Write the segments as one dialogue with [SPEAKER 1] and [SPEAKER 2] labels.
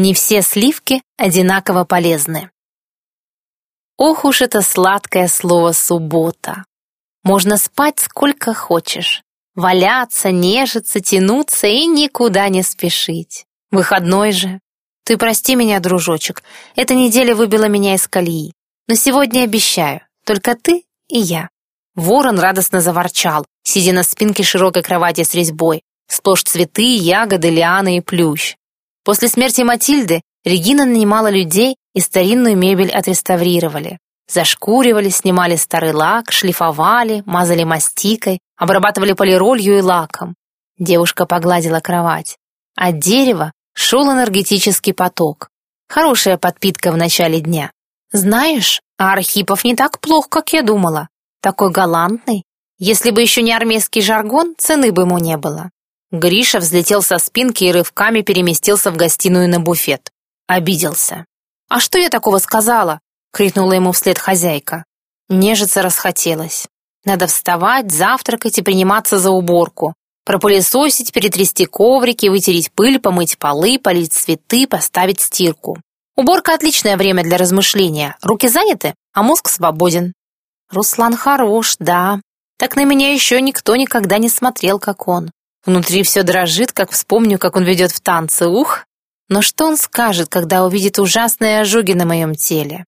[SPEAKER 1] Не все сливки одинаково полезны. Ох уж это сладкое слово «суббота». Можно спать сколько хочешь, валяться, нежиться, тянуться и никуда не спешить. Выходной же. Ты прости меня, дружочек, эта неделя выбила меня из колеи. Но сегодня обещаю, только ты и я. Ворон радостно заворчал, сидя на спинке широкой кровати с резьбой. Сплошь цветы, ягоды, лианы и плющ. После смерти Матильды Регина нанимала людей и старинную мебель отреставрировали. Зашкуривали, снимали старый лак, шлифовали, мазали мастикой, обрабатывали полиролью и лаком. Девушка погладила кровать. От дерева шел энергетический поток. Хорошая подпитка в начале дня. Знаешь, а Архипов не так плох, как я думала. Такой галантный. Если бы еще не армейский жаргон, цены бы ему не было. Гриша взлетел со спинки и рывками переместился в гостиную на буфет. Обиделся. «А что я такого сказала?» — крикнула ему вслед хозяйка. Нежиться расхотелось. Надо вставать, завтракать и приниматься за уборку. Пропылесосить, перетрясти коврики, вытереть пыль, помыть полы, полить цветы, поставить стирку. Уборка — отличное время для размышления. Руки заняты, а мозг свободен. Руслан хорош, да. Так на меня еще никто никогда не смотрел, как он. Внутри все дрожит, как вспомню, как он ведет в танцы. Ух! Но что он скажет, когда увидит ужасные ожоги на моем теле?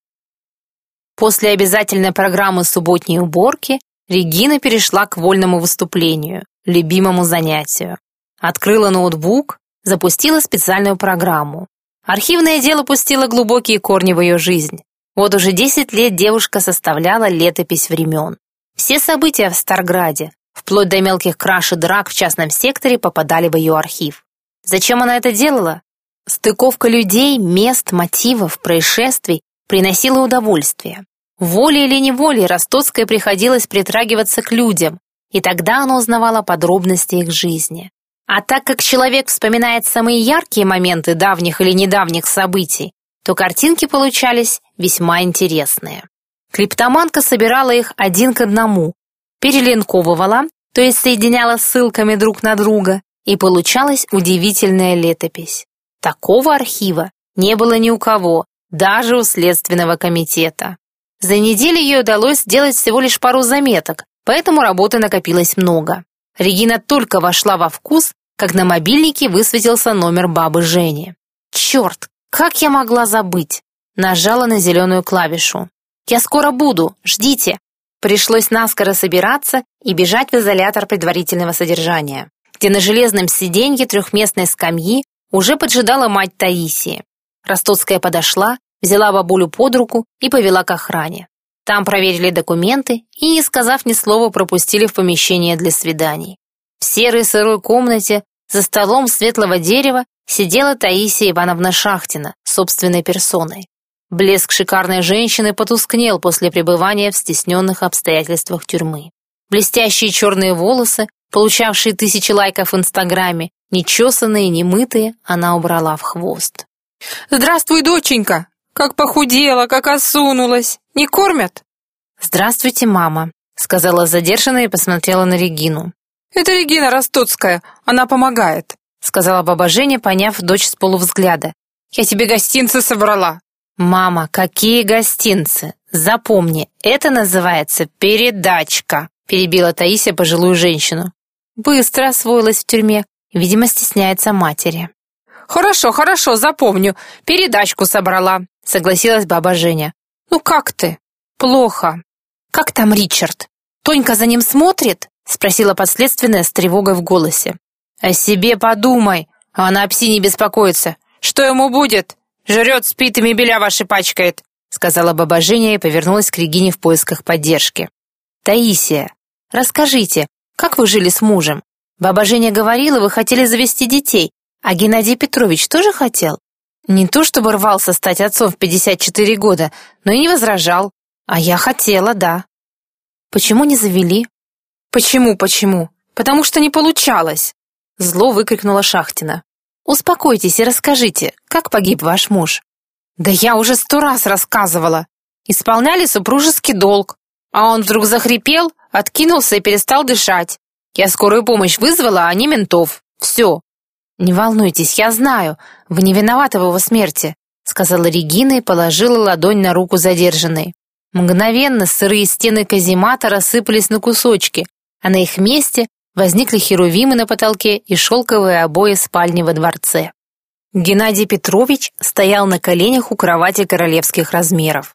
[SPEAKER 1] После обязательной программы субботней уборки Регина перешла к вольному выступлению, любимому занятию. Открыла ноутбук, запустила специальную программу. Архивное дело пустило глубокие корни в ее жизнь. Вот уже 10 лет девушка составляла летопись времен. Все события в Старграде, вплоть до мелких краш и драк в частном секторе, попадали в ее архив. Зачем она это делала? Стыковка людей, мест, мотивов, происшествий приносила удовольствие. Волей или неволей Ростоцкой приходилось притрагиваться к людям, и тогда она узнавала подробности их жизни. А так как человек вспоминает самые яркие моменты давних или недавних событий, то картинки получались весьма интересные. Криптоманка собирала их один к одному, перелинковывала, то есть соединяла ссылками друг на друга, и получалась удивительная летопись. Такого архива не было ни у кого, даже у Следственного комитета. За неделю ей удалось сделать всего лишь пару заметок, поэтому работы накопилось много. Регина только вошла во вкус, как на мобильнике высветился номер бабы Жени. «Черт, как я могла забыть?» Нажала на зеленую клавишу. «Я скоро буду, ждите!» Пришлось наскоро собираться и бежать в изолятор предварительного содержания, где на железном сиденье трехместной скамьи уже поджидала мать Таисии. Ростоцкая подошла, взяла бабулю под руку и повела к охране. Там проверили документы и, не сказав ни слова, пропустили в помещение для свиданий. В серой сырой комнате за столом светлого дерева сидела Таисия Ивановна Шахтина собственной персоной. Блеск шикарной женщины потускнел после пребывания в стесненных обстоятельствах тюрьмы. Блестящие черные волосы, получавшие тысячи лайков в Инстаграме, нечесанные, немытые, она убрала в хвост.
[SPEAKER 2] «Здравствуй, доченька! Как похудела, как осунулась! Не кормят?»
[SPEAKER 1] «Здравствуйте, мама», — сказала задержанная и посмотрела на Регину.
[SPEAKER 2] «Это Регина Ростоцкая, она помогает», —
[SPEAKER 1] сказала баба Женя, поняв дочь с полувзгляда.
[SPEAKER 2] «Я тебе гостинцы собрала».
[SPEAKER 1] «Мама, какие гостинцы? Запомни, это называется передачка», перебила Таисия пожилую женщину. Быстро освоилась в тюрьме, видимо, стесняется матери.
[SPEAKER 2] «Хорошо, хорошо, запомню. Передачку собрала», — согласилась баба Женя. «Ну как ты?» «Плохо». «Как там Ричард? Тонька за ним смотрит?» — спросила подследственная с тревогой в голосе. «О себе подумай, а она о псине беспокоится. Что ему будет?» «Жрет, спит и мебеля ваши пачкает», — сказала баба Женя и повернулась к Регине в поисках поддержки.
[SPEAKER 1] «Таисия, расскажите, как вы жили с мужем? Баба Женя говорила, вы хотели завести детей, а Геннадий Петрович тоже хотел? Не то чтобы рвался стать отцом в 54 года, но и не возражал. А я хотела, да. Почему не завели?
[SPEAKER 2] Почему, почему? Потому что не получалось. Зло выкрикнула Шахтина.
[SPEAKER 1] Успокойтесь и расскажите, как погиб ваш муж?»
[SPEAKER 2] «Да я уже сто раз рассказывала. Исполняли супружеский долг, а он вдруг захрипел, откинулся и перестал дышать. Я скорую помощь вызвала, а не ментов. Все». «Не волнуйтесь, я знаю, вы не виноваты в его смерти», сказала Регина и положила ладонь на руку задержанной. Мгновенно сырые стены каземата рассыпались на кусочки, а на их месте возникли херувимы на потолке и шелковые обои спальни во дворце. Геннадий Петрович стоял на коленях у кровати королевских размеров.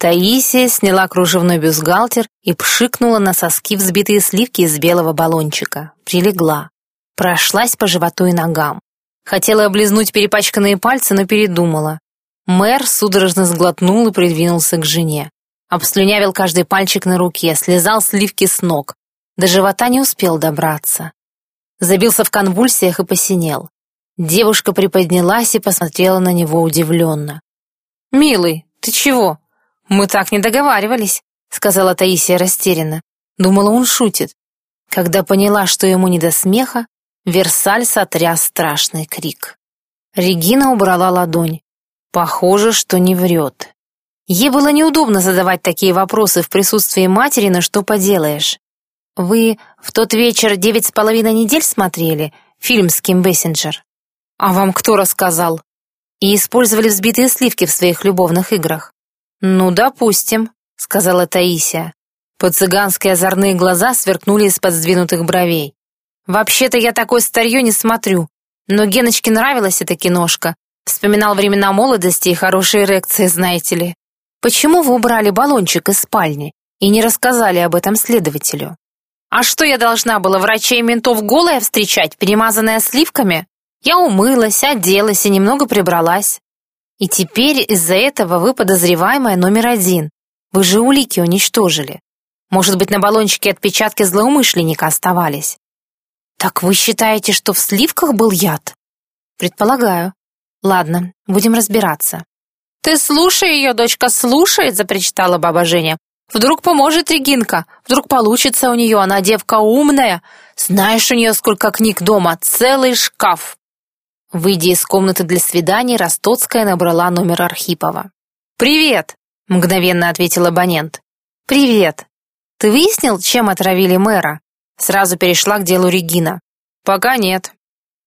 [SPEAKER 2] Таисия сняла кружевной бюстгальтер и пшикнула на соски взбитые сливки из белого баллончика. Прилегла. Прошлась по животу и ногам. Хотела облизнуть перепачканные пальцы, но передумала. Мэр судорожно сглотнул и придвинулся к жене. Обслюнявил каждый пальчик на руке, слезал сливки с ног. До живота не успел добраться. Забился в конвульсиях и посинел. Девушка приподнялась и посмотрела на него удивленно. «Милый, ты чего? Мы так не договаривались», — сказала Таисия растерянно. Думала, он шутит. Когда поняла, что ему не до смеха, Версаль сотряс страшный крик. Регина убрала ладонь. Похоже, что не врет. Ей было неудобно задавать такие вопросы в присутствии матери, но что поделаешь. «Вы в тот вечер девять с половиной недель смотрели? Фильм с Ким Бессинджер?» «А вам кто рассказал?» «И использовали взбитые сливки в своих любовных играх». «Ну, допустим», — сказала Таисия. По-цыгански озорные глаза сверкнули из-под сдвинутых бровей. «Вообще-то я такое старье не смотрю, но Геночке нравилась эта киношка. Вспоминал времена молодости и хорошие эрекции, знаете ли. Почему вы убрали баллончик из спальни и не рассказали об этом следователю? А что я должна была врачей и ментов голая встречать, перемазанная сливками? Я умылась, оделась и немного прибралась. И теперь из-за этого вы подозреваемая номер один. Вы же улики уничтожили. Может быть, на баллончике отпечатки злоумышленника оставались. Так вы считаете, что в сливках был яд? Предполагаю. Ладно, будем разбираться. Ты слушай ее, дочка, слушай, запричитала баба Женя. Вдруг поможет Регинка, вдруг получится у нее, она девка умная. Знаешь, у нее сколько книг дома, целый шкаф. Выйдя из комнаты для свиданий, Ростоцкая набрала номер Архипова. «Привет!» — мгновенно ответил абонент. «Привет! Ты выяснил, чем отравили мэра?» Сразу перешла к делу Регина. «Пока нет».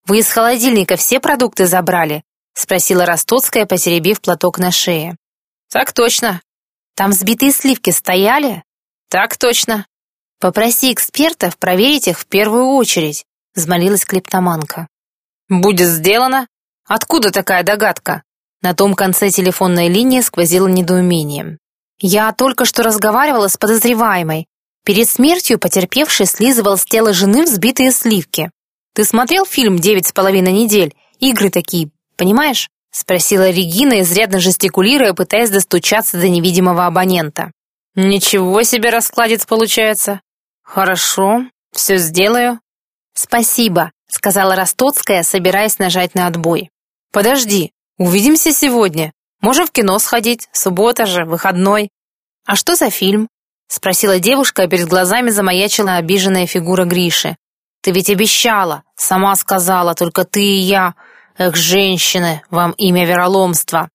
[SPEAKER 2] «Вы из холодильника все продукты забрали?» — спросила Ростоцкая, потеребив платок на шее. «Так точно». «Там сбитые сливки стояли?» «Так точно». «Попроси экспертов проверить их в первую очередь», — взмолилась клептоманка. «Будет сделано? Откуда такая догадка?» На том конце телефонной линии сквозило недоумение. «Я только что разговаривала с подозреваемой. Перед смертью потерпевший слизывал с тела жены взбитые сливки. Ты смотрел фильм «Девять с половиной недель»? Игры такие, понимаешь?» Спросила Регина, изрядно жестикулируя, пытаясь достучаться до невидимого абонента. «Ничего себе раскладец получается. Хорошо, все сделаю». «Спасибо», — сказала Ростоцкая, собираясь нажать на отбой. «Подожди, увидимся сегодня. Можем в кино сходить, суббота же, выходной». «А что за фильм?» — спросила девушка, а перед глазами замаячила обиженная фигура Гриши. «Ты ведь обещала, сама сказала, только ты и я. Эх, женщины, вам имя вероломства».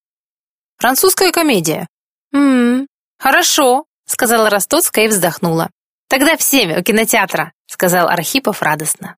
[SPEAKER 2] «Французская комедия». «М-м, хорошо», — сказала Ростоцкая и вздохнула. «Тогда в семь у кинотеатра», — сказал Архипов радостно.